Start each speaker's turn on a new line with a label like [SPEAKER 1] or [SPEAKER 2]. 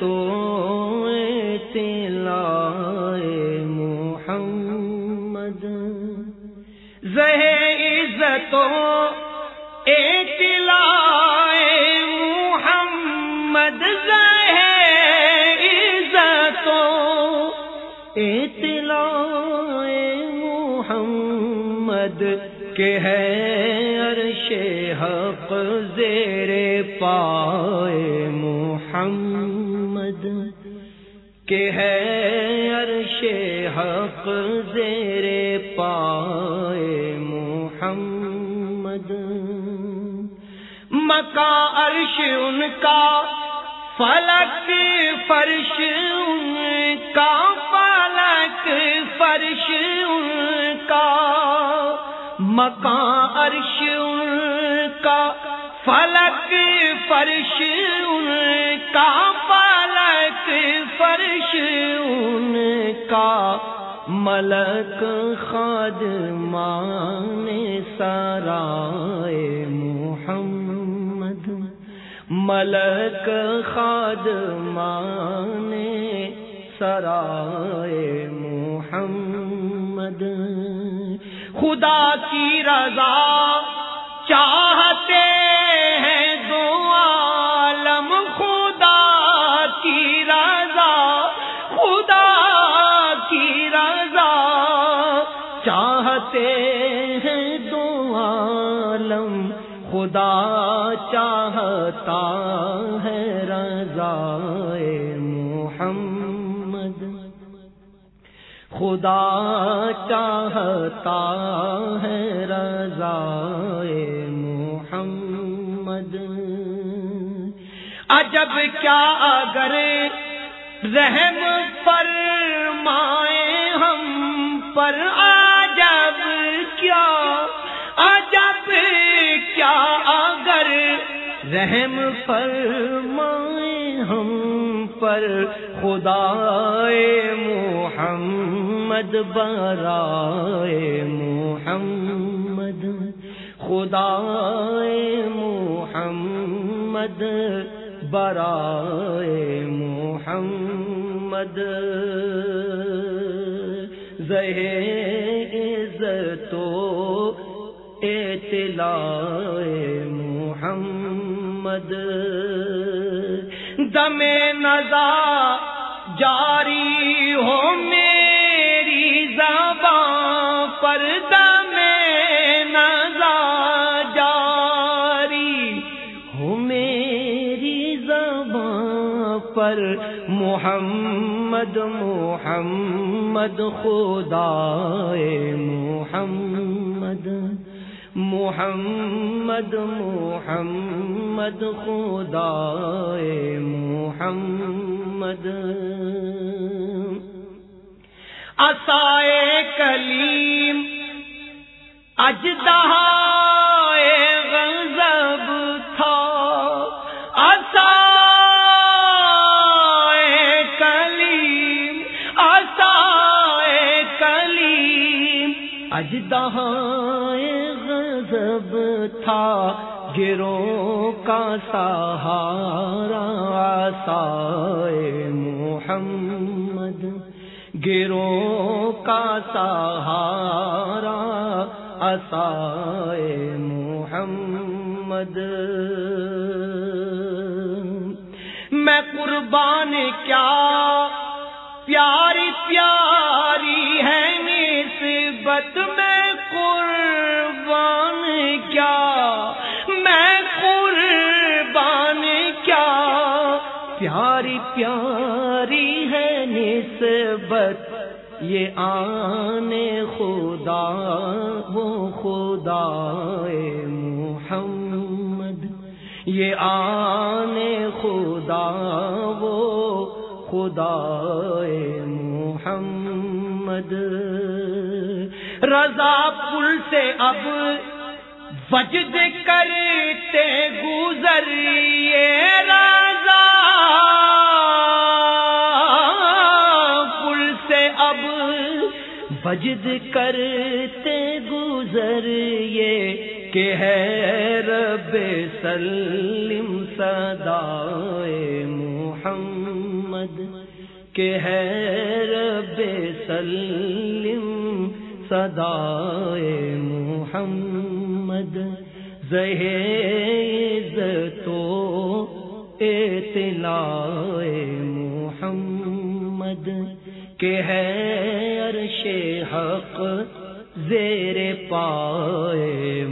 [SPEAKER 1] تو تلا محمد۔ زہ عزتوں تلا محمد زہ محمد۔ کے ہے حق زیر پائے محمد کہ ہے عرش حق زیر پائے محمد مکا عرش ان کا، فلک فرش ان کا، فلک فرش ان کا مکان عرش ان کا، فلک فرش ان کا، فلک فرش ان کا۔ ملک خاد مان سرائے محمد، ملک خاد مان سرائے محمد۔ خدا کی رضا چاہتے ہیں دو عالم، خدا کی رضا، خدا کی رضا چاہتے ہیں دو عالم، خدا چاہتا ہے رضا خدا چاہتا ہے رضا محمد۔ عجب کیا اگر رحم فرمائے ہم پر عجب کیا؟ عجب کیا اگر رحم فرمائے ہم پر خدا محمد۔ برائے محمد خدا محمد برائے محمد۔ تو اطلاع محمد۔ دم نزا جاری ہو میری پر محمد محمد خدا محمد محمد محمد خدا محمد۔ اسائے کلیم اجدہ کلیم تھا گرو کا سہارا سائے محمد۔ گرو کا سہارا اسائے محمد۔ میں قربان کیا، پیاری پیاری ہے نسبت میں قربان کیا؟ میں قربان کیا؟ پیاری پیاری ہے نسبت، یہ آنے خدا، وہ خدا محمد۔ یہ آنے خدا، وہ خدا محمد۔ رضا پل سے اب وجد کرتے گزریے رضا پل سے اب وجد کرتے گزریے کہ ہے رب سلم صدائے محمد کہ ہے رب سلم صدائے محمد زہیز تو اطلاع محمد کہ ہے عرش حق زیر پائے